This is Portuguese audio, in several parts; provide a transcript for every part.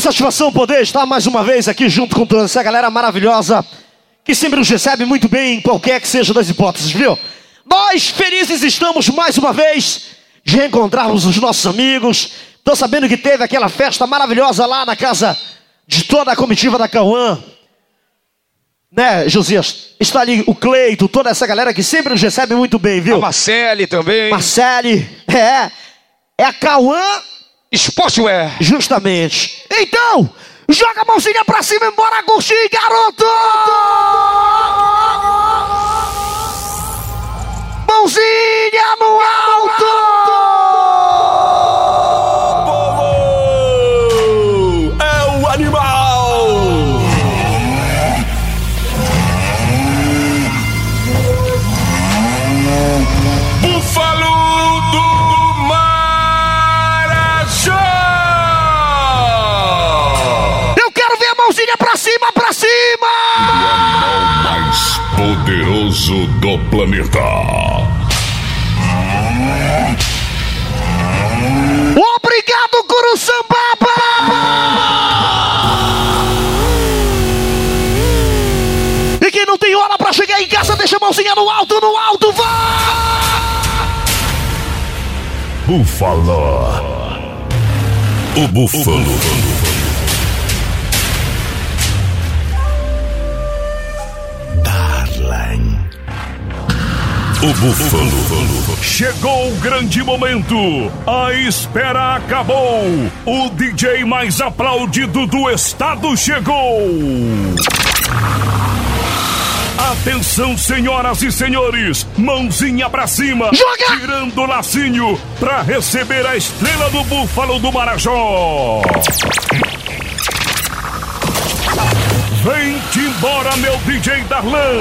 Que satisfação poder estar mais uma vez aqui junto com toda essa galera maravilhosa que sempre nos recebe muito bem em qualquer que seja das hipóteses, viu? Nós felizes estamos mais uma vez de reencontrarmos os nossos amigos. Tô sabendo que teve aquela festa maravilhosa lá na casa de toda a comitiva da Cauã. Né, Josias? Está ali o Cleito, toda essa galera que sempre nos recebe muito bem, viu? A Marcele também. Marcele, é. É a Cauã Sportswear. Justamente. Então, joga a mãozinha pra cima e bora curtir, garoto! Mãozinha no alto! Planeta. Obrigado, Guru Sambaba! E quem não tem hora pra chegar em casa, deixa a mãozinha no alto, no alto, vá! Búfalo. O búfalo. O Búfalo. Chegou o grande momento. A espera acabou. O DJ mais aplaudido do estado chegou. Atenção, senhoras e senhores, mãozinha pra cima, Joga! tirando o lacinho pra receber a estrela do Búfalo do Marajó. Vem-te embora, meu DJ Darlan.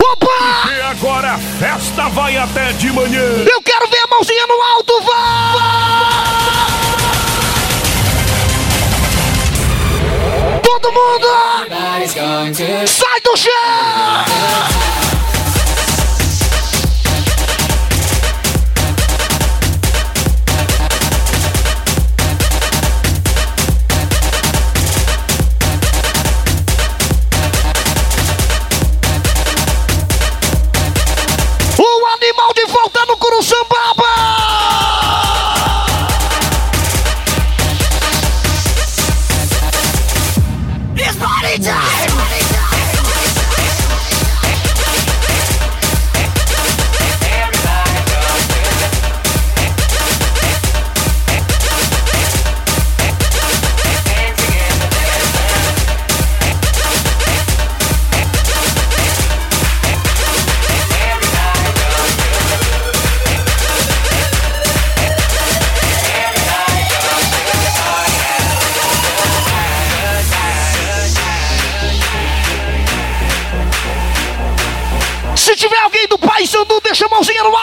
Opa! E agora a festa vai até de manhã. Eu quero ver a mãozinha no alto, vá! Todo mundo! Sai do chão!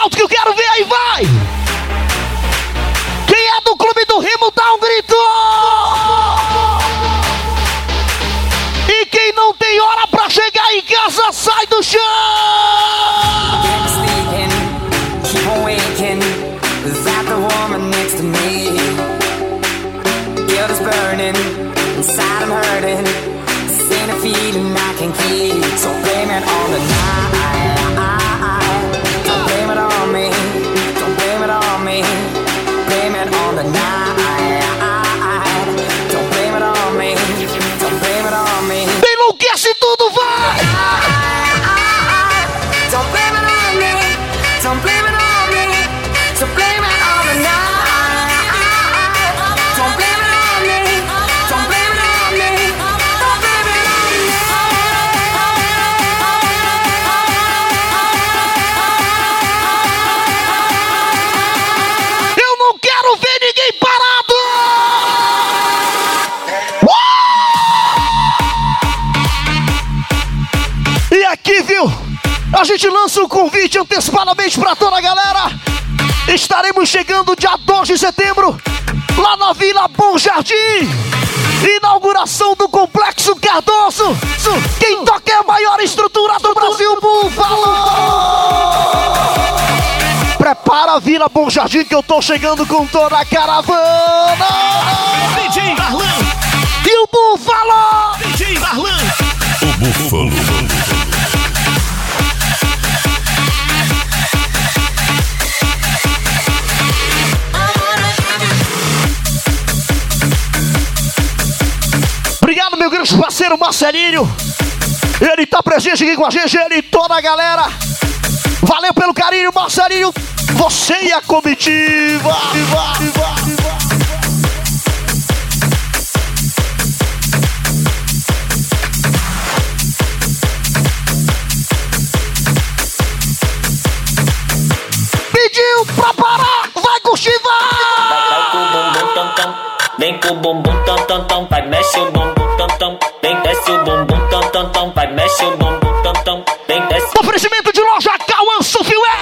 Alto que eu quero ver aí, vai! Quem é do clube do Remo, dá um grito! E quem não tem hora pra chegar em casa, sai do chão! A gente lança o convite antecipadamente para toda a galera. Estaremos chegando dia 2 de setembro, lá na Vila Bom Jardim. Inauguração do Complexo Cardoso. Quem toca é a maior estrutura do Brasil, Búfalo! Prepara a Vila Bom Jardim que eu tô chegando com toda a caravana! DJ E o Búfalo! DJ O Búfalo! Grande parceiro Marcelinho. Ele tá presente aqui com a gente, ele e toda a galera. Valeu pelo carinho, Marcelinho. Você e a comitiva. Viva, viva, viva. Pediu pra parar, vai curtir, Vai vem com o bumbum tam tam tam, vai mexe o bumbum tam tam, vem desce o bumbum tam tam tam, vai mexe o bumbum tam tam, vem desce. Oferecimento de loja Cauã Sufiué.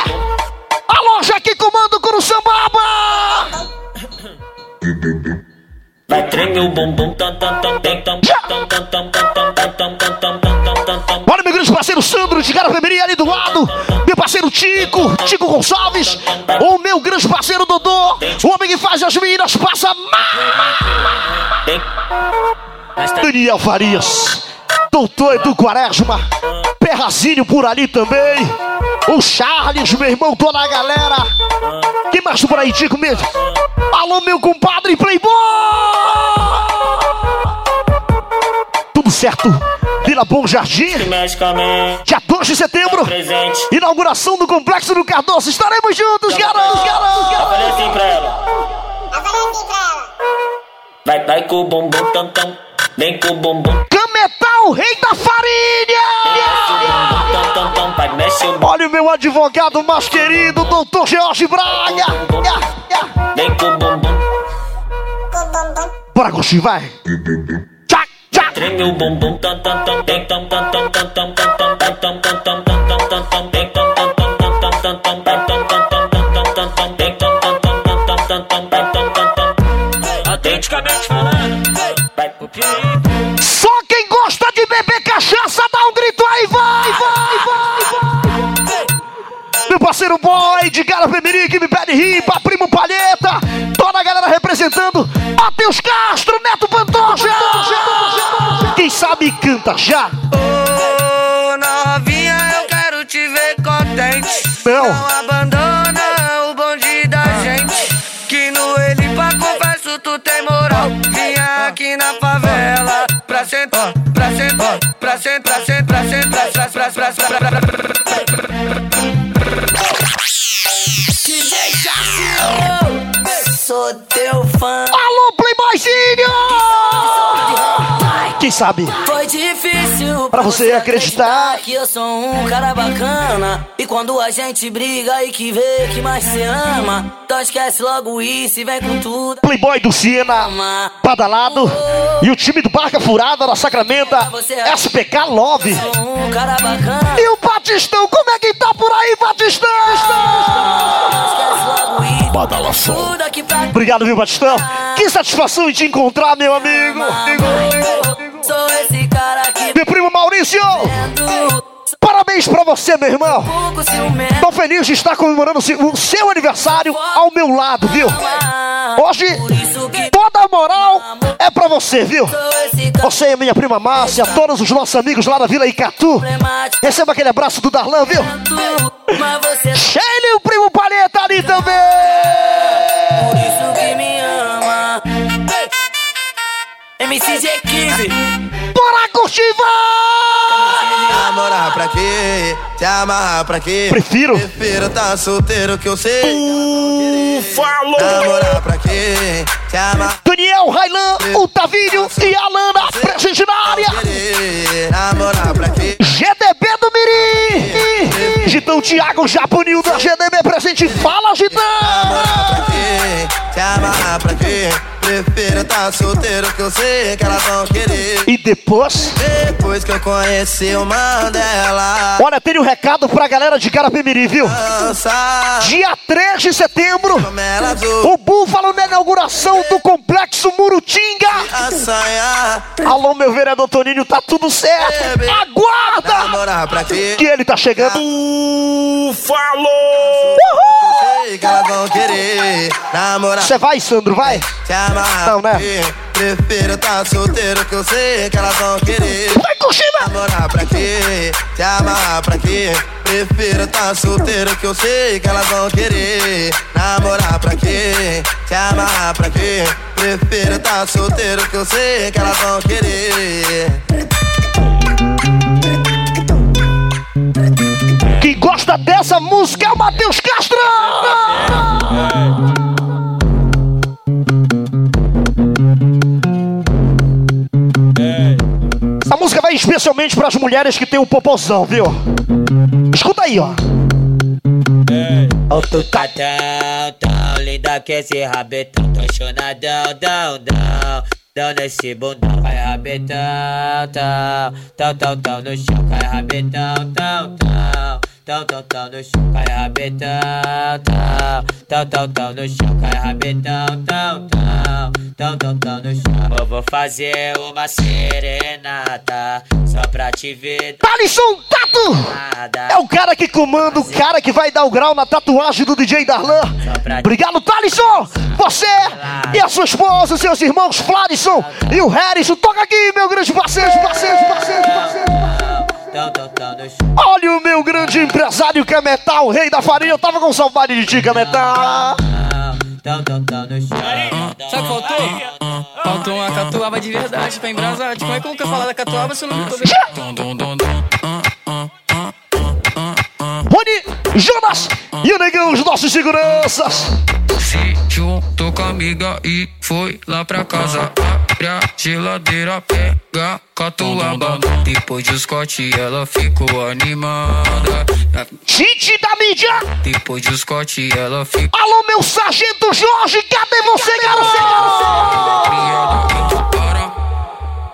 A loja que comanda o Curuçambaba. Vai treme o bumbum tam tam tam tam tam tam tam tam tam tam tam tam. Olha meu grande parceiro Sandro de Garapemirim ali do lado. Meu parceiro Tico, Tico Gonçalves. O meu grande parceiro Dodô. O homem que faz as meninas passa mal. Daniel Farias. Doutor Edu Quaresma. Perrazinho por ali também. O Charles, meu irmão, toda a galera. Quem mais por aí, Tico mesmo? Alô, meu compadre Playboy. Certo. Vila Bom Jardim. Dia 2 de setembro. presente. Inauguração do Complexo do Cardoso. Estaremos juntos, garotos, garotos, Eu falei garotos. assim pra ela. Vai, vai com o bumbum tam tam, vem com o bumbum Cametal, rei da farinha. Olha o meu advogado mais querido, doutor George Braga. vem com o bumbum. Bora, Goshi, vai. Treme o bumbum tam tam tam tam tam tam tam tam tam tam tam tam tam tam tam Autenticamente falando, vai pro perigo. Só quem gosta de beber cachaça, dá um grito aí, vai, vai, vai, vai. Meu parceiro boy de Garapemirim que me pede ripa, primo Palheta, toda a galera representando. Matheus Castro, Neto Pantoja. Sabe canta já. Ô novinha, eu quero te ver contente. Não. abandona o bonde da gente. Que no Elipa confesso tu tem moral. Vinha aqui na favela pra sentar, pra sentar, pra sentar, pra sentar, pra sentar, pra sentar, pra sentar, pra sentar. Sou teu fã. Sabe? Foi difícil Pra você acreditar. que eu sou um cara bacana. E quando a gente briga e que vê que mais se ama, então esquece logo isso e vem com tudo. Playboy do Siena, badalado. E o time do Barca Furada da Sacramento, SPK Love. Um. E o Batistão, como é que tá por aí, Batistão? Badalação. Obrigado, viu, Batistão? Que satisfação em te encontrar, meu amigo. Sou Maurício, parabéns pra você, meu irmão. Tô feliz de estar comemorando o seu- aniversário ao meu lado, viu? Hoje, toda a moral é pra você, viu? Você e minha prima Márcia, todos os nossos amigos lá da Vila Icatu. Receba aquele abraço do Darlan, viu? E o primo Palheta ali também. por isso que me ama. MCG15 Bora curtir, vai! Namorar pra quê? Te amarrar pra quê? Prefiro. Prefiro tá solteiro que eu sei. Falou! Namorar pra quê? Te amarrar. Daniel, Railan, o Tavinho e a Lana, presente na área. Namorar pra quê? GDB do Mirim. Gitão Thiago Japunil da GDB presente. Fala, Gitão. Namorar pra quê? Te amarrar pra quê? Prefiro tá solteiro que eu sei que elas vão querer. E depois, Depois que eu conheci o Mandela. olha, tem um recado pra galera de Carapemirim, viu? Dança. Dia 3 de setembro, o Búfalo na inauguração do Complexo Murutinga. Alô, meu vereador Toninho, tá tudo certo. Aguarda que ele tá chegando. Querer. Namorar. Você vai, Sandro, vai? Te amarrar Não, né? Prefiro tá solteiro que eu sei que elas vão querer. Vai curtindo. Namorar pra quê? Te amarrar pra quê? Prefiro tá solteiro que eu sei que elas vão querer. Namorar pra quê? Te amarrar pra quê? Prefiro tá solteiro que eu sei que elas vão querer. Quem gosta dessa música é o Matheus Castro! Música vai especialmente para as mulheres que têm o popozão, viu? Escuta aí, ó. Ô tu tá tão, tão linda que esse rabetão Tô chonadão, dão, dão Dão nesse bundão Vai rabetão, tão Tão, tão, tão no chão Cai rabetão, tão, tão Tão, tão, tão no chão Cai rabetão, tão Tão, tão, tão no chão Cai rabetão, tão, tão Tão, tão, tão no chão Eu vou fazer uma serenata Só pra te ver Alisson Tato! É o cara que comanda, o cara que vai dar o grau na tatuagem do DJ Darlan. Obrigado, Thalisson! Você e a sua esposa, seus irmãos Fladson e o Harrison. Toca aqui, meu grande parceiro, parceiro, parceiro, parceiro. Tão, tão, tão no chão Olha o meu grande empresário Cametá, o rei da farinha. Eu tava com saudade de ti, Cametá. Tão, tão, tão no chão Sabe o que faltou? Faltou uma catuaba de verdade pra embrasar. Tipo, como é que eu nunca falar da catuaba se eu não tô vendo? Rony, Jonas e o Negão, os nossos seguranças. Se juntou com a amiga e foi lá pra casa. Abre a geladeira, pega catuaba. Depois do Scott ela ficou animada. Tite da mídia. Depois do Scott ela ficou Alô, meu sargento Jorge, cadê você, garoto?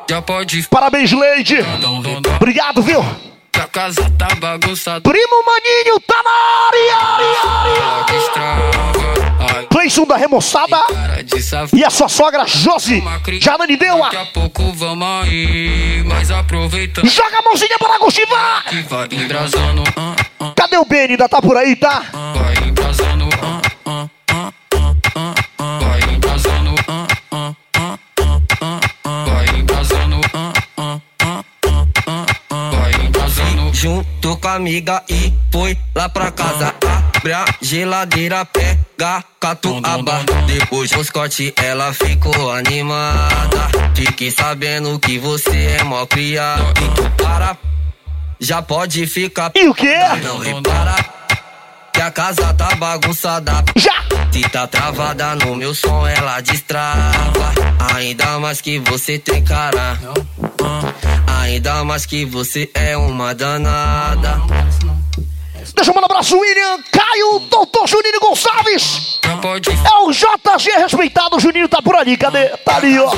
já pode. Parabéns, Leide. Obrigado, viu? A casa tá bagunçada. Primo Maninho tá na área. Que Cleison da Remoçada e a sua sogra Josi. Já Nani deu Daqui a. a pouco vamos aí, mas aproveitando Joga a mãozinha para Agostiva. que vai embrasando. ah, ah, Cadê o Beni? Ainda tá por aí, tá? Vai embrasando. ah, ah, Junto com a amiga e foi lá pra casa. Abre a geladeira, pega catuaba. Depois do Scott ela ficou animada. Fique sabendo que você é mó criado. Então para, já pode ficar. E o quê? Não repara a casa tá bagunçada. Já! Se tá travada no meu som, ela destrava. Ainda mais que você tem cara. Ainda mais que você é uma danada. Deixa eu mandar um abraço, William, Caio, Doutor Juninho Gonçalves. É o JG respeitado, o Juninho tá por ali, cadê? Tá ali, ó.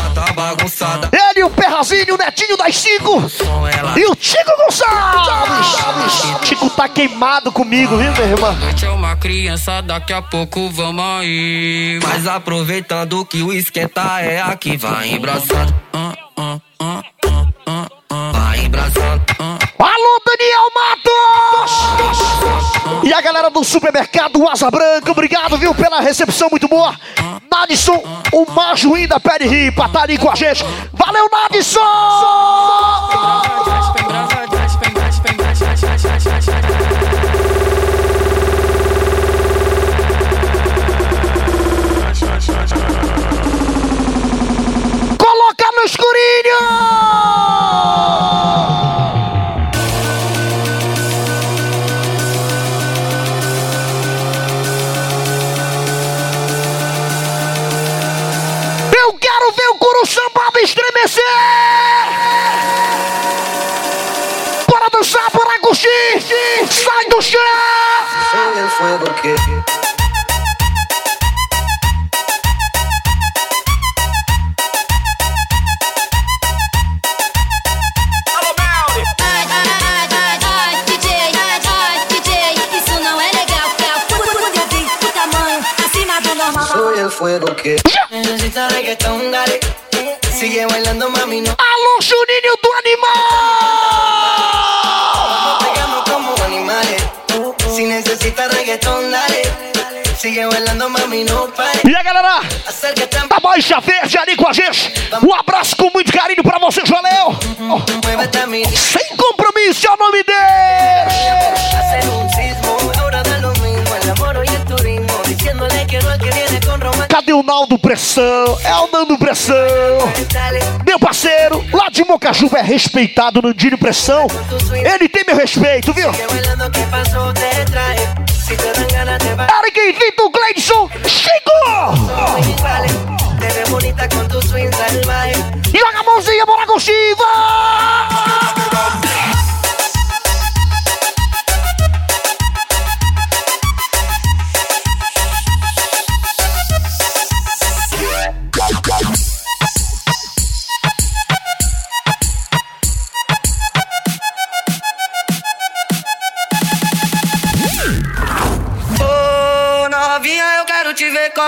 Ele, o Perrazinho, o Netinho das cinco. E o Tico Gonçalves. Tico tá queimado comigo, viu, minha irmã? noite é uma criança, daqui a pouco vamos aí. Mas aproveitando que o esquenta é aqui, vai embraçando. Ah, ah, ah. Vai embraçando. Alô, Daniel Matos! Do supermercado Asa Branca, obrigado, viu, pela recepção muito boa. Nadson, o Majuim da Pé de Ripa, tá ali com a gente. Valeu, embrasar. Coloca no escurinho! Curu Sambaba estremecer! Bora dançar, bora curtir! Sai do chão! É. Soy el fuego que necesita reggaetón, dale. Sigue bailando, mami, no Alô, Juninho do Animal! pegamos como animales. Si necesita reggaetón, dale. Sigue bailando, mami, no pare. E a galera da Mancha Verde ali com a gente. Um abraço com muito carinho pra vocês, valeu! Sem compromisso é o nome dele! Cadê o Naldo Pressão? É o Nando Pressão. Meu parceiro, lá de Mocajuba é respeitado, Nandinho Pressão. Ele tem meu respeito, viu? Eric Vitor Gleidson chegou! Joga a mãozinha, bora com Chiva!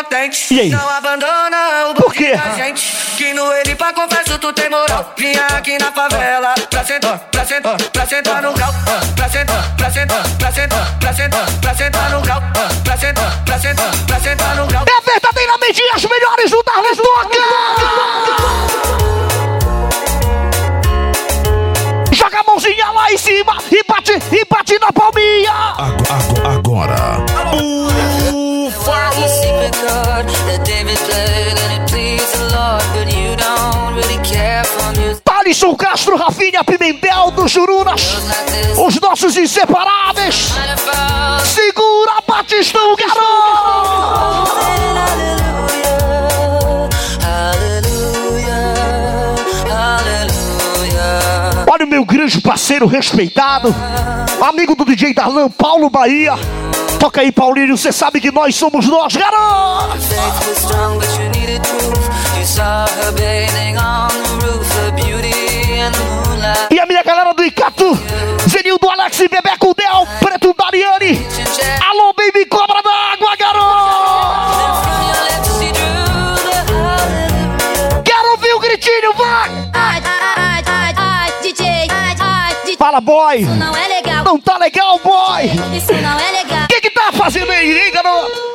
Te ver contente. E aí? Não abandona o Por quê? da gente. Que no ele pra confesso tu tem moral. Vinha aqui na favela pra sentar, pra sentar, pra sentar no grau. Pra sentar, pra sentar, pra sentar, pra sentar, pra sentar no grau. Pra sentar, pra sentar, pra sentar no grau. É verdadeiramente as melhores do Darlas Toca! Joga a mãozinha lá em cima e bate, e bate na palminha! Ago- ago- Agora, Alisson Castro, Rafinha Pimentel do Jurunas, os nossos inseparáveis! Segura Batistão, garoto! Meu grande parceiro respeitado, amigo do DJ Darlan, Paulo Bahia. Toca aí, Paulinho, você sabe que nós somos nós, garoto! E a minha galera do Icatu, Zenildo, Alex, Bebeco, Del, Preto, Dariane. Boy! Não é legal, Não tá legal, boy! isso não é legal. O que que tá fazendo aí, hein, garoto?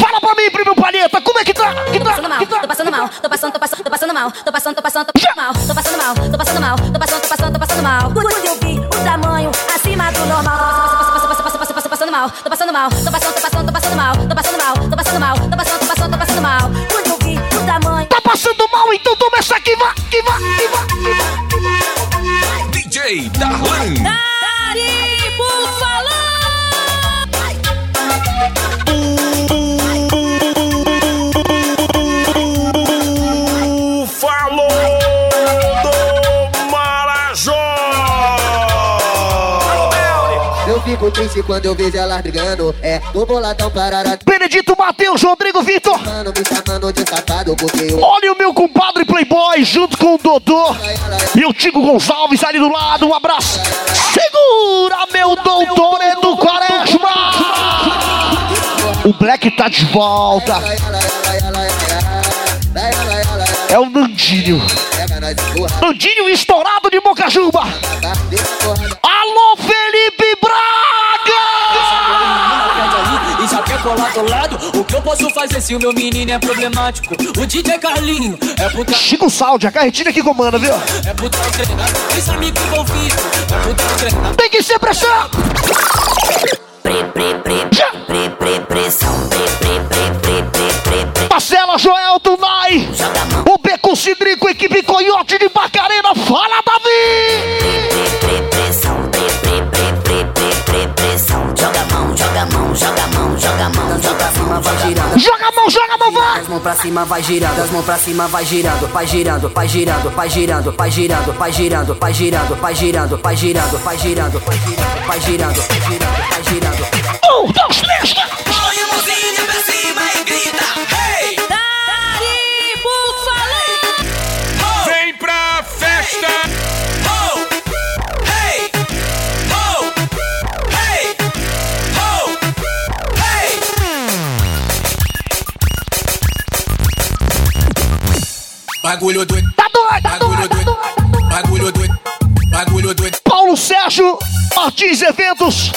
Fala pra mim, primo Palheta, como é que tá? Que Tô tá? passando mal, Que tá? tô passando mal, tô passando, tô passando, tô passando mal, tô passando, tô passando, tô passando mal, tô passando mal, tô passando mal, tô passando, tô passando, tô passando mal. Quando eu vi o tamanho acima do normal, tô passando, tô passando, tô passando mal, tô passando mal, tô passando, tô passando, tô passando mal, tô passando mal, passando mal, então toma essa aqui, vá, que vá, que vá, que vá. DJ Darlan. Fico triste quando eu vejo elas brigando. É, tô boladão parará. Benedito Matheus, Rodrigo Vitor. Mano, me chamando de safado porque eu. Olha o meu compadre Playboy junto com o Dodô. E o Tigo Gonçalves ali do lado. Um abraço. Segura, meu doutor Edu Quaresma. O Black tá de volta. É o Nandinho. E Nandinho estourado de Mocajuba. Colar do lado? O que eu posso fazer se o meu menino é problemático? O DJ Carlinho é puta, Chico Saldi, a carretinha que comanda, viu? é puta treinado. Esse amigo envolvido é puta treinado. Tem que ser pressão. Já. Marcela Joel Tunai. O Beco Cidrico, equipe Coiote de Bacarena. Fala, Davi! Girando. Joga a mão, joga a mão, vai! As mãos pra cima vai girando, as mãos pra cima vai girando, vai girando, vai girando, vai girando, vai girando, vai girando, vai girando, vai girando, vai girando, vai girando, vai girando, vai girando, vai girando, vai girando. Um, dois, três, Põe Bagulho doido, tá doido, tá bagulho doido, tá doido, bagulho doido, bagulho doido. Paulo Sérgio Martins Eventos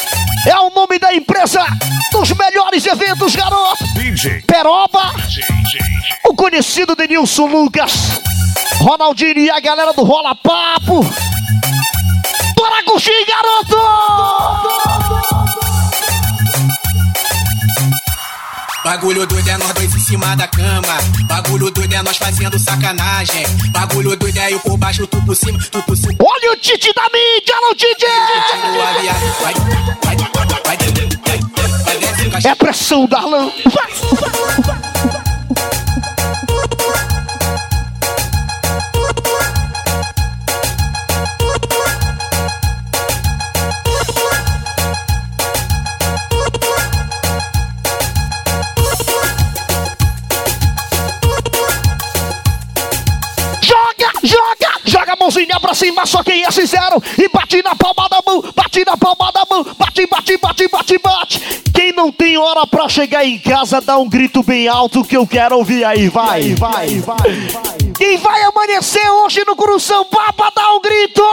é o nome da empresa dos melhores eventos, garoto. DJ. Peroba, o conhecido Denilson Lucas, Ronaldinho e a galera do Rola Papo. Bora curtir, garoto! Bagulho doido é nós dois em cima da cama. Bagulho doido é nós fazendo sacanagem. Bagulho doido é eu por baixo, tu por cima, tu por cima. Olha o Tite da mídia, alô Tite! Continua, viado. Vai, vai, vai, vai, vai, cima, só quem é sincero. E bate na palma da mão, bate na palma da mão, bate, bate, bate, bate, bate. Quem não tem hora pra chegar em casa, dá um grito bem alto que eu quero ouvir aí, vai, vai, vai. Quem vai amanhecer hoje no Curução Papa, dá um grito!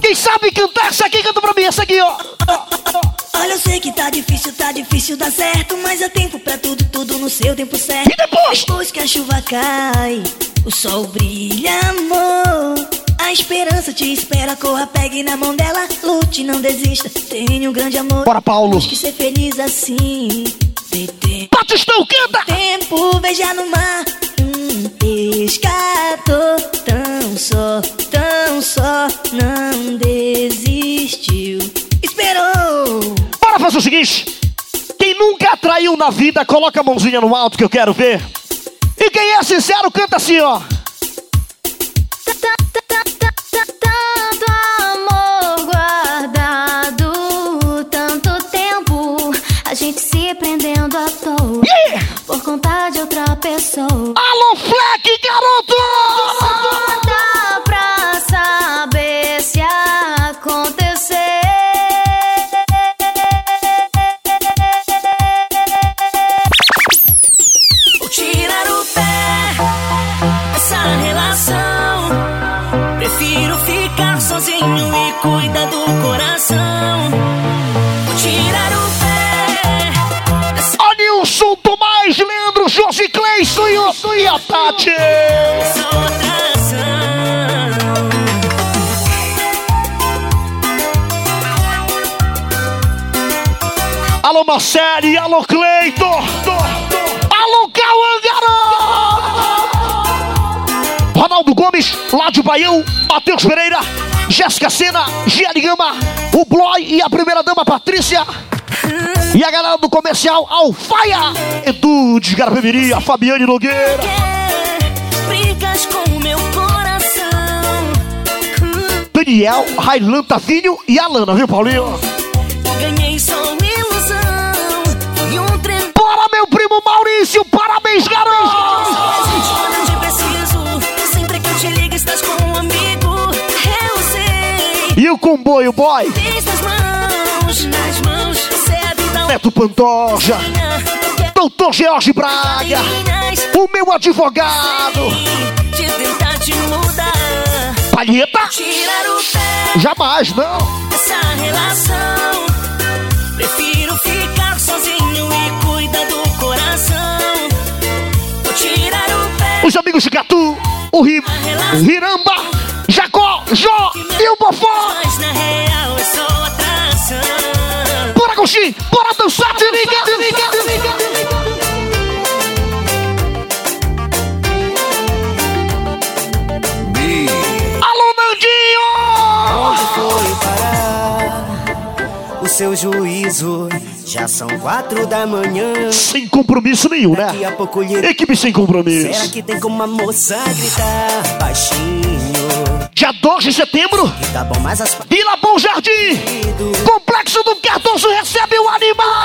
Quem sabe cantar essa aqui, canta pra mim, essa aqui, ó. Olha, eu sei que tá difícil, tá difícil dar certo, mas é tempo pra tudo, tudo no seu tempo certo. E depois? Depois que a chuva cai, o sol brilha, amor. A esperança te espera, corra, pegue na mão dela, lute, não desista. Tenha um grande amor. Bora, Paulo. Tens que ser feliz assim. Batistão, canta! Tempo, veja no mar um pescador tão só, tão só, não desistiu. Esperou. Fazer o seguinte: quem nunca traiu na vida, coloca a mãozinha no alto que eu quero ver. E quem é sincero, canta assim, ó. Tanto amor guardado, tanto tempo, a gente se prendendo à toa Yeah! por conta de outra pessoa. Alô, Fleck, garoto! Marcele, alô, Cleiton. Alô, Cauã! Ronaldo Gomes, lá de Baião, Matheus Pereira, Jéssica Sena, Giane Gama, o Bloy e a primeira dama Patrícia. E a galera do comercial Alfaia, Edu de Garapemirim, a Fabiane Nogueira. Brigas com meu coração. Daniel, Railan Tavinho e Alana, viu, Paulinho? Ganhei só amigo. Eu sei. E o comboio, boy? Nas mãos, nas é Neto Pantoja, Doutor George Braga, o meu advogado, de tentar te mudar. Palheta? Jamais, não. dessa relação. De Gatu, o Ri, Riramba, Jacó, Jó e o Bofó. Bora, Coxim, bora dançar, se liga, se liga, se liga. Alô, Nandinho! foi parar o seu juízo? Já são quatro da manhã. Sem compromisso nenhum, né? Daqui a pouco lhe... Equipe sem compromisso. Será que tem como a moça gritar baixinho? Dia 2 de setembro, Tá bom, mas as Vila Bom Jardim, Complexo do Cardoso recebe o animal.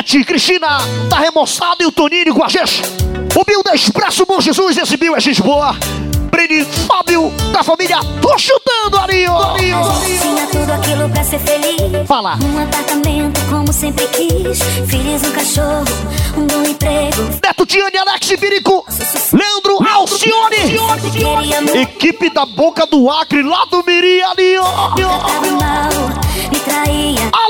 Nete, Cristina, tá remoçado e o Toninho com a gente. O Bill da Expresso Bom Jesus exibiu a gente boa. Breni, Fábio, da família, tô chutando ali, ó. ali, ó. A gente tinha tudo aquilo pra ser feliz. Fala. Um apartamento como sempre quis. Filhos, um cachorro, um bom emprego. Neto Tiane, Alex Birico, Leandro Alcione. Equipe da Boca do Acre, lá do Miri, mal, me traía.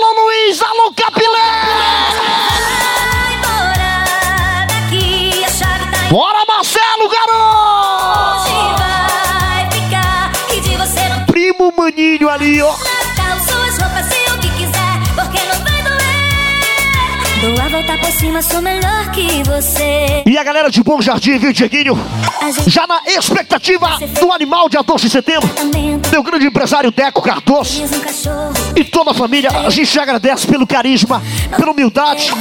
Por cima, sou melhor que você. E a galera de Bom Jardim, viu, Dieguinho? Já na expectativa do animal dia 12 de setembro. Meu grande empresário Deco Cardoso. E toda a família, a gente te agradece pelo carisma, pela humildade,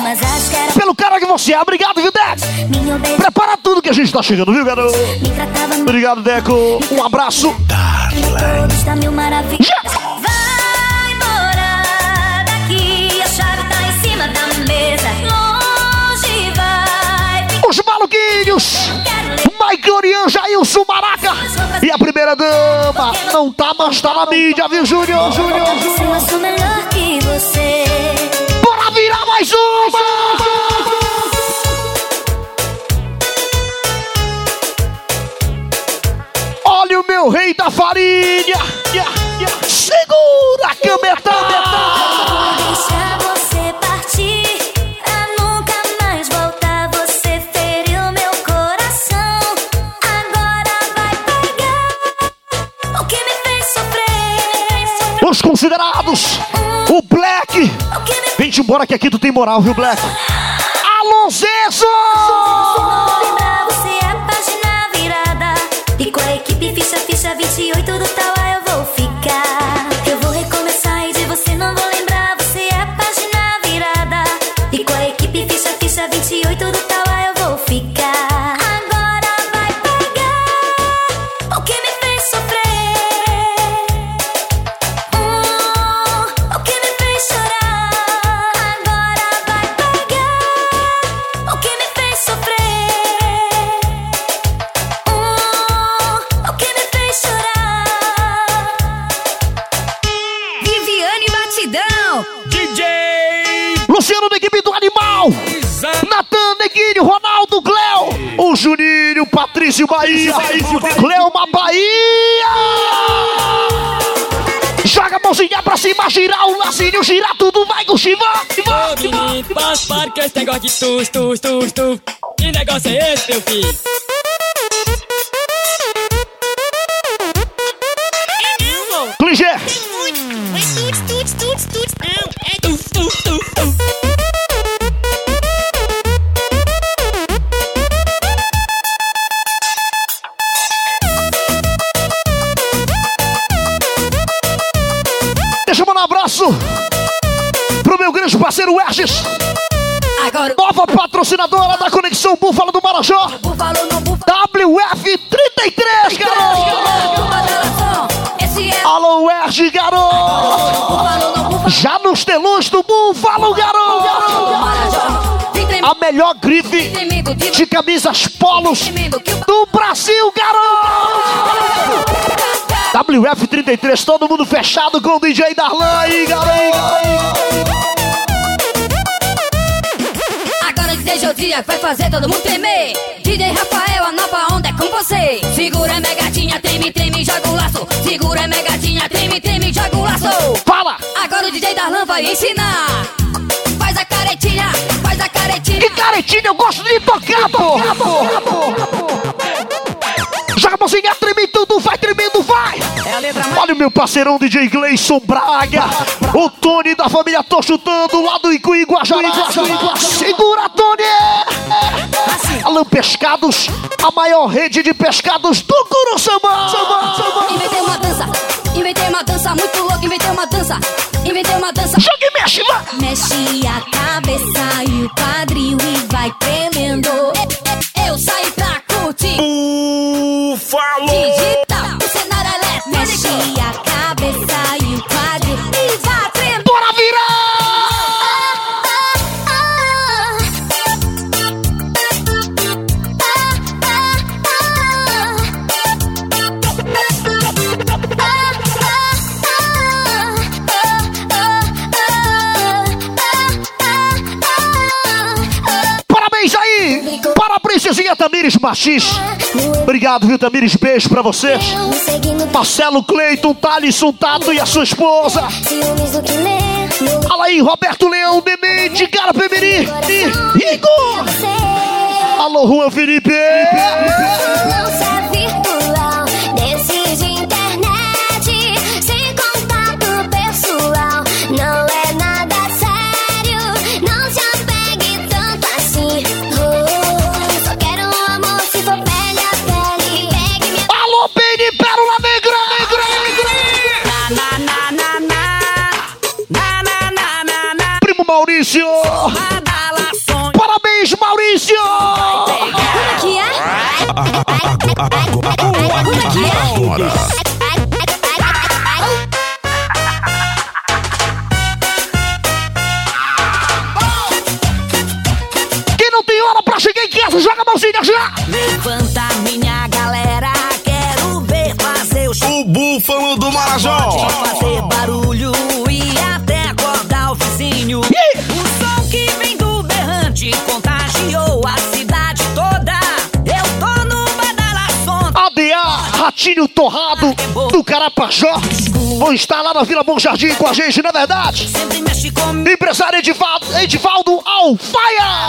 era pelo cara que você é. Obrigado, viu, Deco? Prepara tudo que a gente tá chegando, viu, garoto? Obrigado, Deco. Um abraço. Todos vai Os maluquinhos. Michael Orian, Jailson Maraca. E a primeira dama. Não tá, mas tá na mídia, viu, Júnior? Júnior, Júnior. Bora virar mais uma! Olha o meu rei da farinha! Segura a cameta! Os considerados! O Black! Vem-te embora que aqui tu tem moral, viu, Black? Alô, de tus, tus, tus, tus. Que negócio é esse, meu filho? Melhor grife de camisas polos do Brasil, garoto! WF33, todo mundo fechado com o DJ Darlan aí, garoto! Agora seja o dia que vai fazer todo mundo tremer. DJ Rafael, a nova onda é com você. Segura a megatinha, treme, treme, joga o laço. Segura a megatinha, treme, treme, joga o laço. Fala! Agora o DJ Darlan vai ensinar. Caretinha, faz a caretinha. Que caretinha, eu gosto de tocar, porra! Joga a mãozinha, treme tudo, vai tremendo, vai! Olha o meu parceirão DJ Gleison Braga, o Tony da família Tô Chutando, lá do Icuí, Guajará. Segura, Tony! Alan Pescados, a maior rede de pescados do Curuçama! Inventei uma dança, inventei uma dança muito louca, inventei uma dança, inventei uma dança. Joga e mexe, vai! Mexe a cabeça e o quadril e vai tremendo. Eu saí pra curtir. Búfalo! Digital, o cenário elétrico. Mexe a cabeça Tamires Martins. Obrigado, viu, Tamires? Beijo pra vocês. Marcelo Cleiton, Thalisson Tato e a sua esposa. Fala aí, Roberto Leão, Demente, Cara Pemeri. Igor. Alô, Juan Felipe. virtual Carapajó. Vão estar lá na Vila Bom Jardim com a gente, não é verdade? Empresário Edivaldo, Edivaldo Alfaia.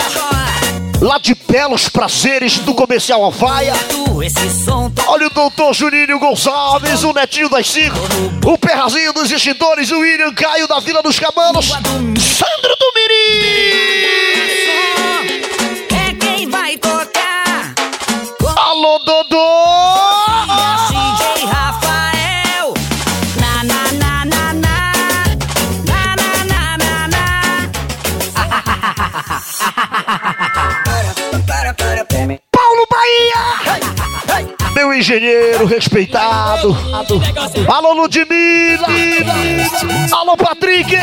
Lá de Belos Prazeres do Comercial Alfaia. Olha o doutor Juninho Gonçalves, o netinho das cinco. O perrazinho dos extintores, o William Caio da Vila dos Camanos. Sandro do Mirim. é quem vai tocar. Alô, Dodô. Engenheiro respeitado. Alô, Ludmilla! Alô, Patrick!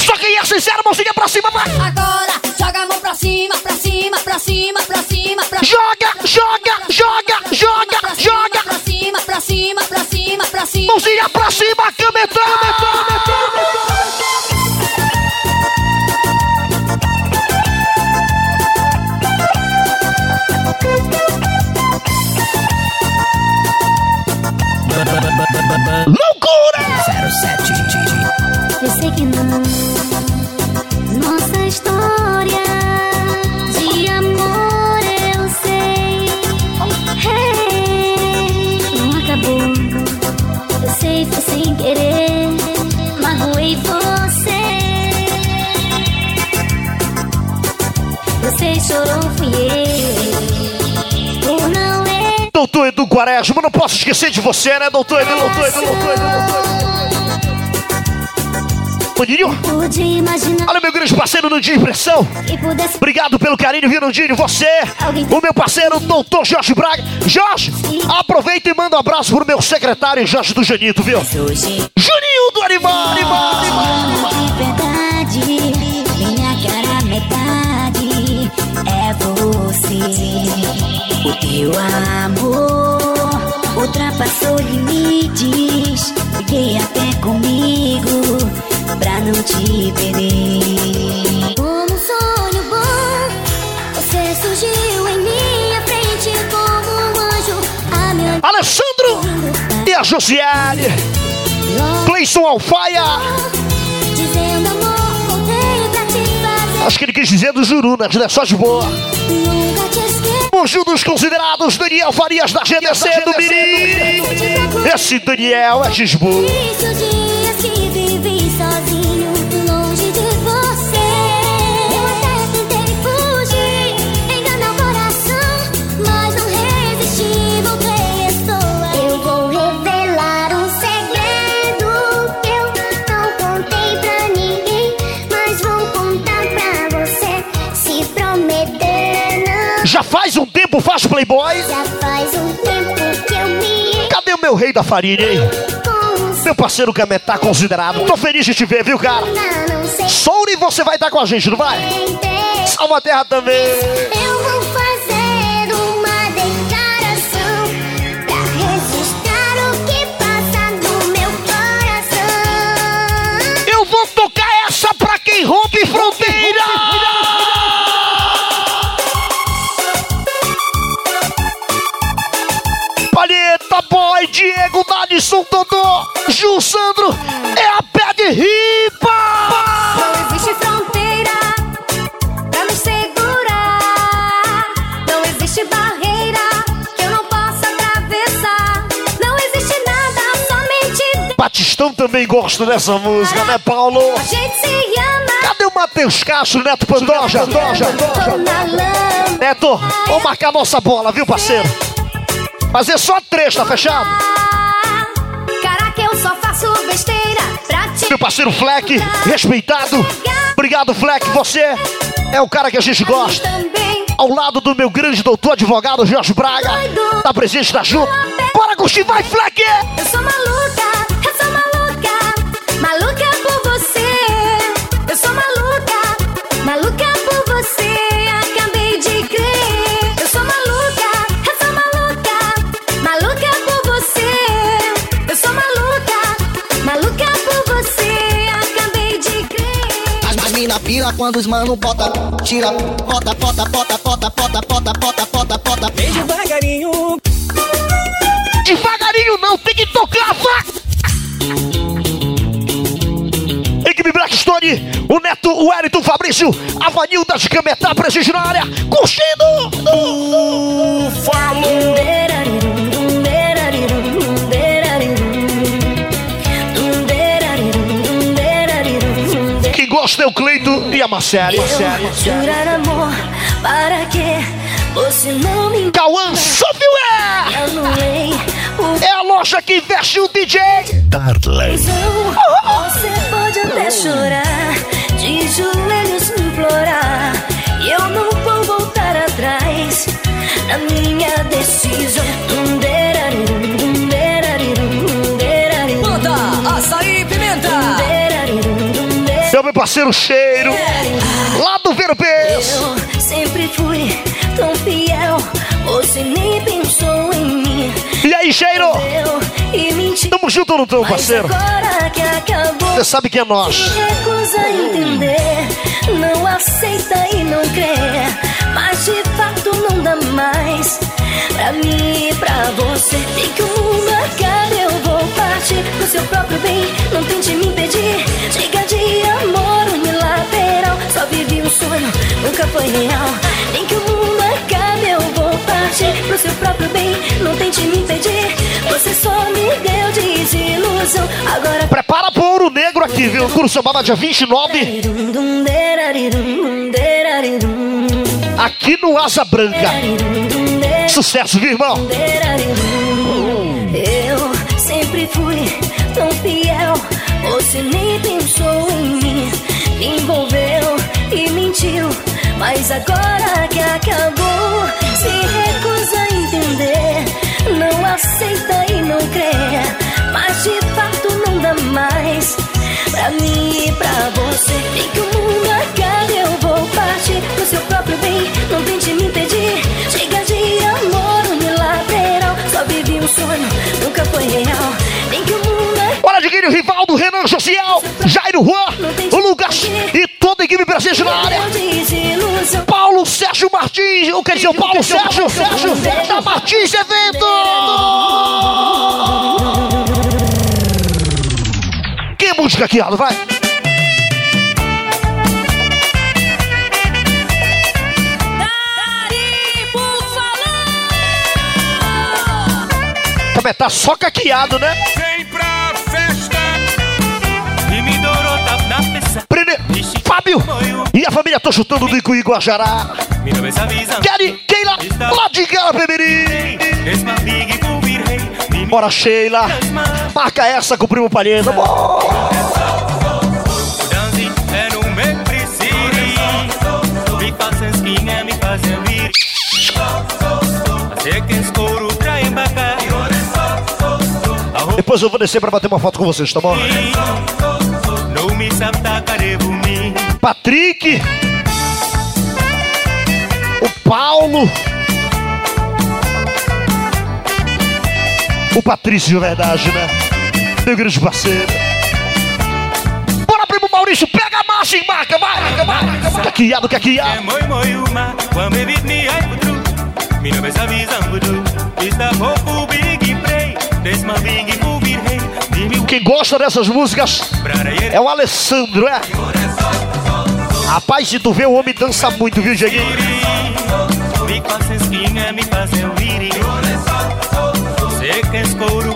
Só quem é sincero, mãozinha pra cima, vai! Agora, joga a mão pra cima, pra cima, pra cima, pra cima, pra Joga, joga, joga, joga, joga! Pra cima, pra cima, pra cima, pra cima. Mãozinha pra cima, cametão! Loucura! Quaresma, não posso esquecer de você, né, doutor Edu? Doutor Edu, doutor Edu, doutor. Maninho, olha meu grande parceiro Nandinho Impressão. que pudesse. Obrigado pelo carinho, viu, Nandinho? Você, o meu parceiro, doutor Jorge Braga. Jorge, aproveita e manda um abraço pro meu secretário Jorge do Janito, viu? Juninho do Animal, Animal, Animal. Minha cara metade é você. O teu amor comigo pra não te perder. Como um sonho bom, você surgiu em minha frente como um anjo. A minha Alessandro e a Josiane. Cleison Alfaia. dizendo amor, voltei pra te fazer. Acho que ele quis dizer do Jurunas, né? Só de boa. Nunca te esqueci. Monju dos considerados, Daniel Farias da GDC do Mirim. Esse Daniel é Gisbu. Tempo faz Playboy. Já faz um tempo que eu me Cadê o meu rei da farinha, hein? Meu parceiro Cametá considerado. Tô feliz de te ver, viu, cara? Souri, você vai estar com a gente, não vai? Salva a terra também. Eu vou fazer uma declaração pra registrar o que passa no meu coração. Eu vou tocar essa pra quem rompe fronteiras. Ju Sandro é a pé de ripa! Não existe fronteira pra me segurar. Não existe barreira que eu não possa atravessar. Não existe nada, somente Batistão também gosta dessa música, né, Paulo? a gente se ama. Cadê o Matheus Castro, Neto Pandoja? Lama. Neto, vamos marcar nossa bola, viu, parceiro? Fazer só três, tá fechado? Meu parceiro Fleck, respeitado. Obrigado, Fleck, você é o cara que a gente gosta. Ao lado do meu grande doutor advogado Jorge Braga. Tá presente, tá junto. Bora, curtir, vai, Fleck! Eu sou maluca, eu sou maluca, maluca pira quando os mano bota, tira, bota, bota, bota, bota, bota, bota, bota, bota, bota. Bem devagarinho. Devagarinho não, tem que tocar, vai! Equipe Blackstone, o Neto, o Wellington, o Fabrício, a Vanilda de Cametá, presente na área, curtindo! Quem gosta é o Cleito e a Marcele. Jurar amor, para que você não me Cauã Software! o É a loja que veste o DJ. Darley. Você parceiro Cheiro, lá do Vero Peso. Eu sempre fui tão fiel, você nem pensou em mim. E aí, Cheiro? Eu e. Tamo junto tamo, Mas parceiro? acabou. Você sabe que é nós. Recusa entender, não aceita e não crê. Mas de fato não dá mais pra mim e pra você. Tem que o mundo acabe, eu vou partir pro seu próprio bem. Não tente me impedir. Chega de amor unilateral. Só vivi um sonho, nunca foi real. Nem que o mundo acabe, eu vou partir pro seu próprio bem. Não tente me impedir. Você só me deu desilusão. Agora Prepara pro ouro negro aqui, viu? Curuçambaba dia 29, aqui no Asa Branca. Sucesso, viu, irmão? Eu sempre fui tão fiel. Você nem pensou em mim, me envolveu e mentiu. Mas agora que acabou, se recusa a entender. Não aceita e não crê. Mas de fato não dá mais pra mim e pra você. Tem que o mundo acabe, eu partir pro seu próprio bem. Não tente me impedir. Chega de amor unilateral. Só vivi um sonho, nunca foi real. Nem que o mundo acabe. Bora de Guilherme Rivaldo, Renan Social, Jairo Juan, o Lucas e toda a equipe presente na área. Paulo Sérgio Martins, ou quer dizer, o Paulo Sérgio, Sérgio da Martins Evento. Que música aqui, Aldo, vai. Também tá só caqueado, né? Vem pra festa e me dorota na peça. Prene... Fábio e a família tô chutando do Icuí Guajará. Kelly, Keila, lá de. Mi Bora, Sheila. Marca essa com o primo Palheta. é me preciri. Me fazem skinha, me fazem vir. Que Depois eu vou descer pra bater uma foto com vocês, tá bom? Patrick. O Paulo. O Patrício, de verdade, né? Meu grande parceiro. Bora, primo Maurício, pega a marcha e marca, vai, marca, vai. Caquiado, É caquiado. moi moi uma, quando me vid me ai putru. Mi no ves avisan budu. Está pouco big Quem gosta dessas músicas é o Alessandro, é? Rapaz, se tu vê o homem dança muito, viu, Dieguinho? Mi consesquinha me fazer um iri Sei que escuro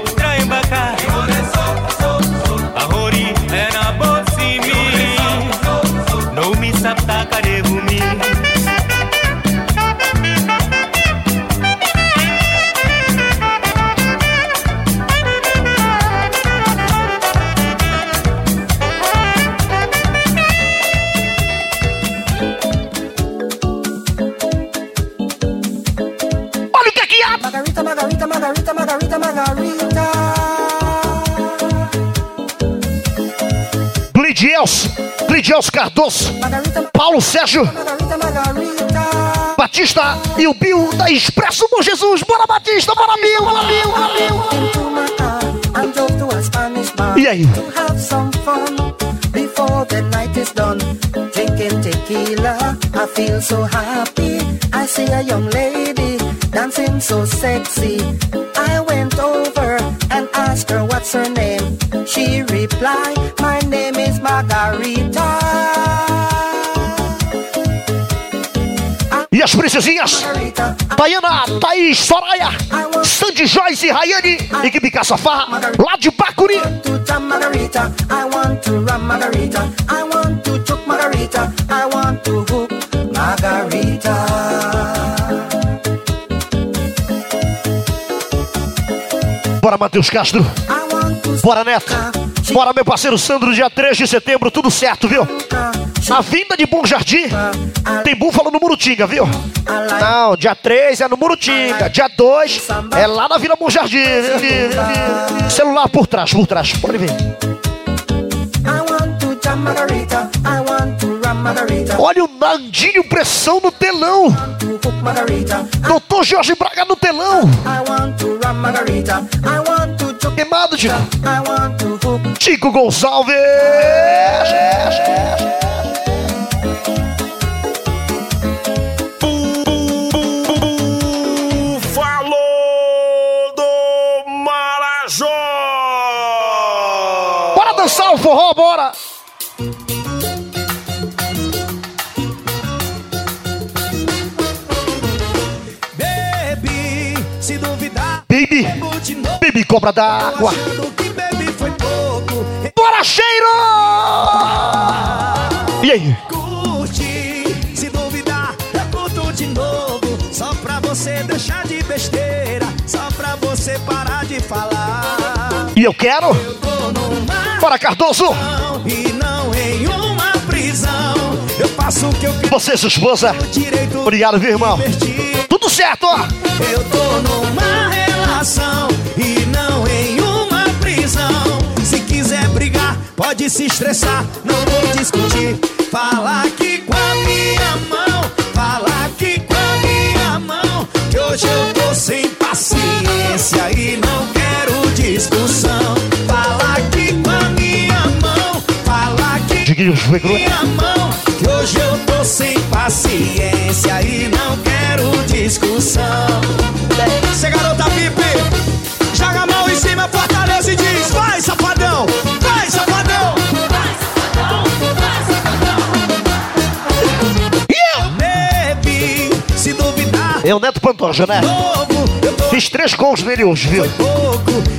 Glidielso Cardoso, Paulo Sérgio, Batista e o Bill da Expresso Bom Jesus. Bora, Batista, bora, Bill, bora, Bill, bora, Bill. E aí? tequila, I feel so happy. I see a young lady dancing so sexy. I went over and asked her what's her name. She replied, My name is Margarita. E as princesinhas? Tayana, Thaís, Soraya, Sandy Joyce e Rayane, equipe Caçafarra, lá de Bacuri. to jam margarita. I want to rum margarita. I want to choke margarita. I want Bora, Matheus Castro. Bora, Neto. Bora, meu parceiro Sandro, dia 3 de setembro, tudo certo, viu? Na vinda de Bom Jardim, tem búfalo no Murutinga, viu? Não, dia 3 é no Murutinga, dia 2 é lá na Vila Bom Jardim. Celular por trás, por trás, pode ver. I want to Olha o Nandinho pressão no telão. Doutor Jorge Braga no telão. Queimado, Tico. Tico Gonçalves. Falou do Marajó! Bora dançar o forró, bora! Baby cobra d'água. Bora, cheiro! E aí? Curte, se duvidar, eu curto de novo. Só pra você deixar de besteira. Só pra você parar de falar. E eu quero? Bora, Cardoso! E não em uma prisão. Eu faço o que eu quero. Você, sua esposa. Obrigado, viu, irmão? Tudo certo. Eu tô numa e não em uma prisão. Se quiser brigar, pode se estressar, não vou discutir. Fala aqui com a minha mão, fala aqui com a minha mão. Que hoje eu tô sem paciência e não Diguinho, foi minha mão. Que hoje eu tô sem paciência e não quero discussão. Cê garota pipe, joga a mão em cima, fortaleza e diz: Vai, safadão, vai, safadão. Baby, se duvidar, É o Neto Pantoja, né? Fiz três gols nele hoje, viu?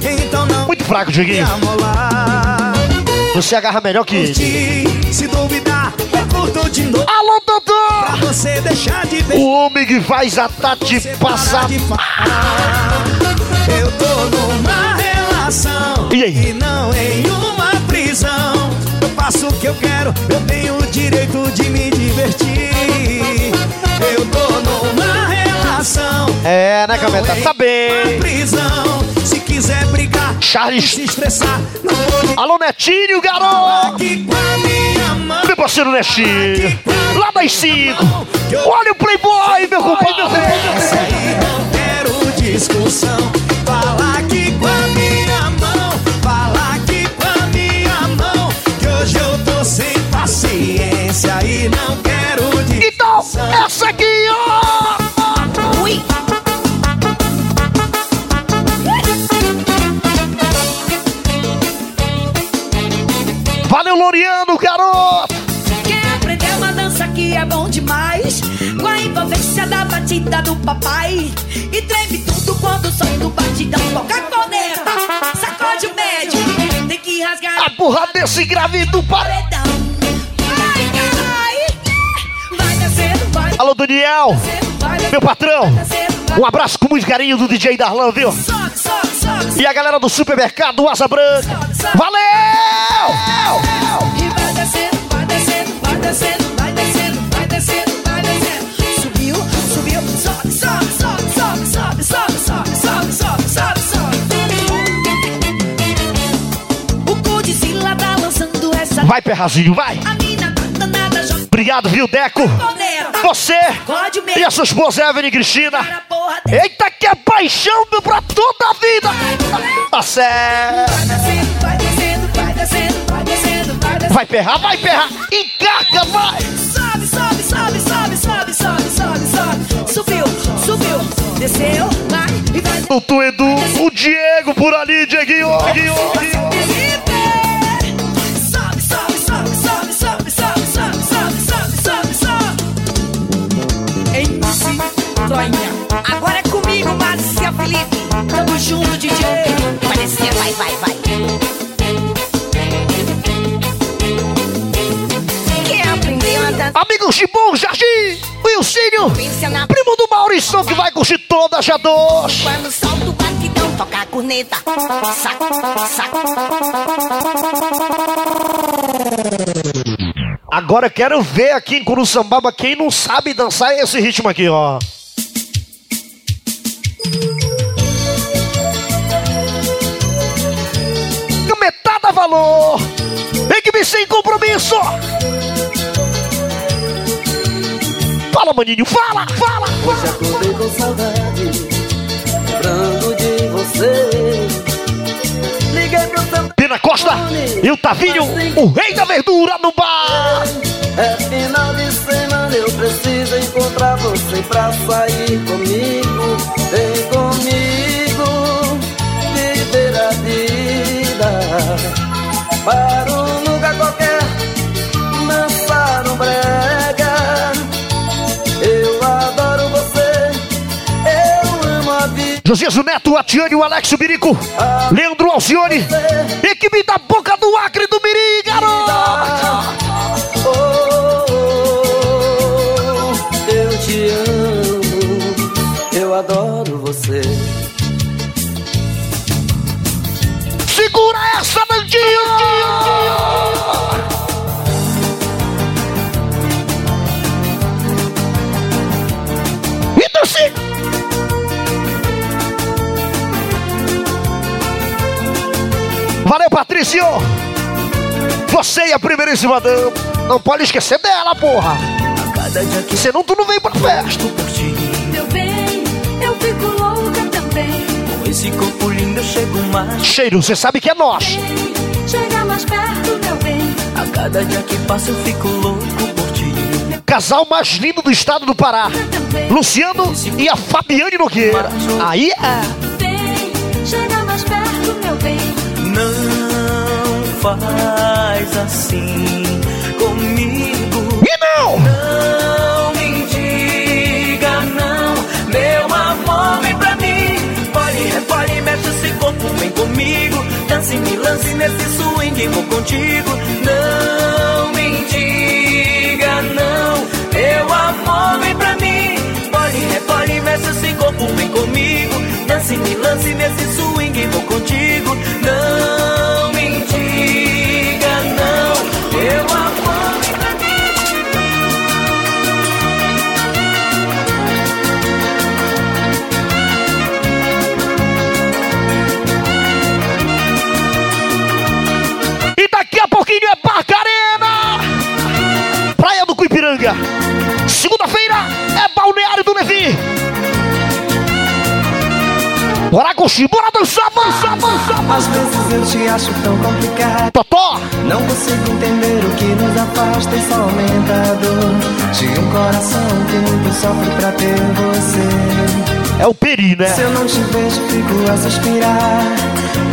então não Muito fraco, Diguinho. Você agarra melhor que ele. se duvidar, eu curto de novo. Alô, doutor! Pra você deixar de ver. O homem que faz a Tati passar. Eu tô numa relação E aí? não em uma prisão. Eu faço o que eu quero, eu tenho o direito de me divertir. Eu tô numa relação. É, né, Cameta? Tá bem. prisão. Charles. se vou Alô, Netinho, garoto! Meu parceiro Netinho. Lá das cinco. Olha o Playboy, meu compadre. Essa aí não quero discussão. Fala aqui com a minha mão. Fala aqui com a minha mão. Que hoje eu tô sem paciência e não quero batida do papai. E treme tudo quando som do batidão toca a corneta. Sacode o médio, tem que rasgar A porra desse grave do paredão. Vai, vai, vai descendo, vai. Alô, Daniel, meu patrão. Um abraço com muito carinho do DJ Darlan, viu? Sobe, sobe, sobe. E a galera do supermercado Asa Branca. Valeu! Vai, Perrazinho, vai! Obrigado, viu, Deco? Você o e a sua esposa Evelyn e Cristina. Eita, que é paixão, meu, pra toda a vida! Tá certo! Vai perrar, vai perrar! Encarga, vai! Sobe, sobe, sobe, sobe, sobe, sobe, sobe, sobe. Subiu, subiu, desceu, vai e vai. Doutor Edu, o Diego por ali, Dieguinho! Dieguinho, Dieguinho. Felipe. Tamo junto, DJ. Vai descer, vai, vai, vai. Quer aprender a dançar? Amigo Chibum, Jardim, Wilcínio, primo do Maurício que vai curtir toda já dois. Quando solta o batidão, toca a corneta. Saco, saco. Agora quero ver aqui em Curuçambaba quem não sabe dançar esse ritmo aqui, ó. Valor! Equipe sem compromisso! Fala, maninho, fala, fala! Hoje acordei com saudade, lembrando de você. Liguei pro seu Pena Costa e o Tavinho, o rei da verdura no bar! É final de semana, eu preciso encontrar você pra sair comigo, Josias Neto, a Tiane, o Alex Birico, Leandro Alcione, equipe da Boca do Acre Patrício! Você e a primeiríssima dama. Não pode esquecer dela, porra! Senão tu não vem pra festa. Meu bem, eu fico louca também. com esse corpo lindo eu chego mais. Cheiro, você sabe que é nós. Chega mais perto, meu bem. A cada dia que passa eu fico louco por ti. Casal mais lindo do estado do Pará. Luciano e a Fabiane Nogueira. Aí é. Vem, chega mais perto, meu bem. Faz assim comigo. E não! Não me diga não, meu amor, vem pra mim. Pole, repole, mexe esse corpo, vem comigo. Dance, me lance nesse swing, vou contigo. Não me diga não, meu amor, vem pra mim. Pole, repole, mexe esse corpo, vem comigo. Dance, me lance nesse swing, vou contigo. Não me Segunda-feira é Balneário do Levi. Bora curtir, bora dançar, dançar, dançar. Às vezes eu te acho tão complicado. Totó! Não consigo entender o que nos afasta e só aumenta a dor de um coração que muito sofre pra ter você. É o Peri, né? Se eu não te vejo, fico a suspirar.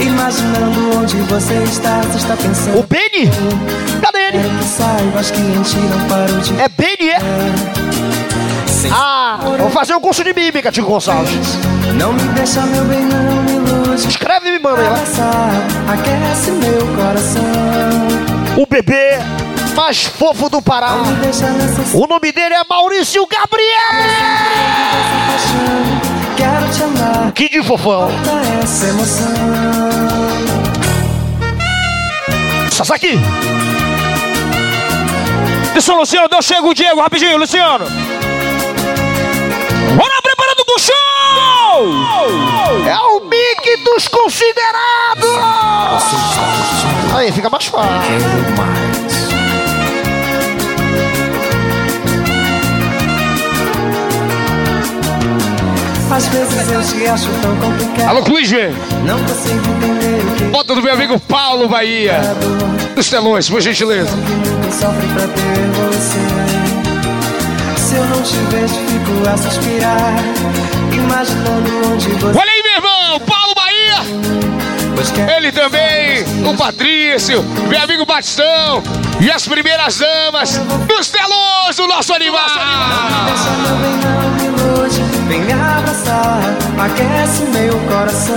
Imaginando onde você está, você está pensando. O Benny? Cadê ele? Quero que saibas que em ti não paro de. É Benny, é? Ah, vou fazer um curso de mímica, Tico Gonçalves. Não me deixa, meu bem, não me ilude. Escreve e me manda aí lá. Aquece meu coração. O bebê mais fofo do Pará. O nome dele é Maurício Gabriel. Que de fofão. Sasaki. Isso, Luciano, deu chega o Diego, rapidinho, Luciano. Bora preparando pro show! É o Mickey dos considerados. Aí fica mais fácil. Às vezes eu te acho tão complicado. Alô, velho. Não consigo entender o que Bota do meu amigo Paulo Bahia. Dos telões, por gentileza. Sofre pra ter você. Se eu não te vejo, fico a suspirar. Imaginando onde você. Olha aí, meu irmão, Paulo Bahia. Ele também, o Patrício, meu amigo Batistão e as primeiras damas dos telões do nosso animal. Vem me abraçar, aquece meu coração.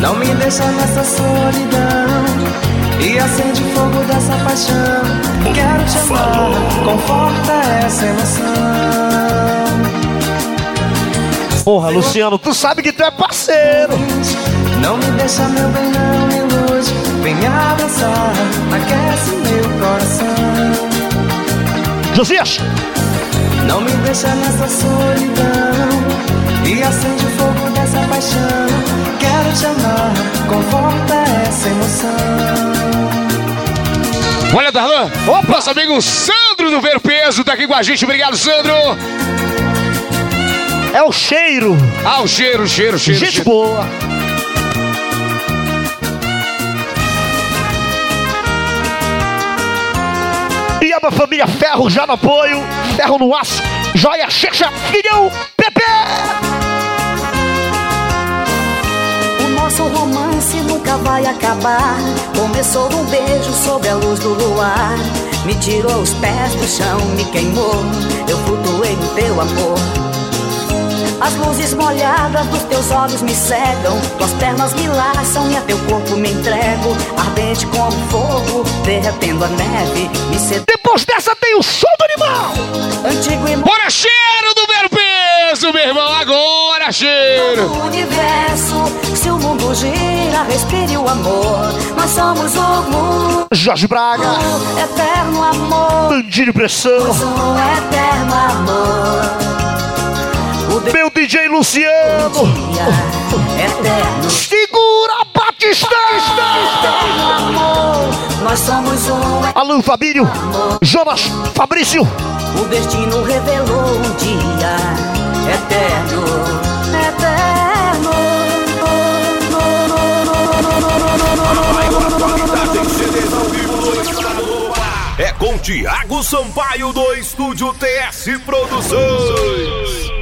Não me deixa nessa solidão. E acende o fogo dessa paixão. Quero te amar, conforta essa emoção. Porra, Luciano, tu sabe que tu é parceiro. Não me deixa, meu bem, não me ilude. Vem me abraçar, aquece meu coração. Josias, Não me deixa nessa solidão. E acende o fogo dessa paixão. Quero te amar, conforta essa emoção. Olha, Darlan, nosso amigo Sandro do Ver Peso tá aqui com a gente. Obrigado, Sandro. é o cheiro. Ah, o cheiro, cheiro, cheiro. Gente cheiro. boa. E a minha família Ferro já no apoio. Ferro no aço. Joia, Checha, Filhão, Pepe. O nosso romance nunca vai acabar. Começou num beijo sob a luz do luar. Me tirou os pés do chão, me queimou. Eu flutuei no teu amor. As luzes molhadas dos teus olhos me cegam. Tuas pernas me laçam e a teu corpo me entrego. Ardente como fogo, derretendo a neve. Depois dessa tem o som do animal. Antigo e Bora, cheiro Peso, meu irmão. Agora, cheiro. no universo. Se o mundo gira, respire o amor. Nós somos o mundo. Jorge Braga. Eterno amor. Bandinho Pressão. Um eterno amor. O Meu DJ Luciano. dia eterno. Segura. Eterno amor. Nós somos um. Alan Fabílio. Jonas Fabrício. O destino revelou um dia eterno. Eterno. É com Tiago Sampaio do Estúdio TS Produções.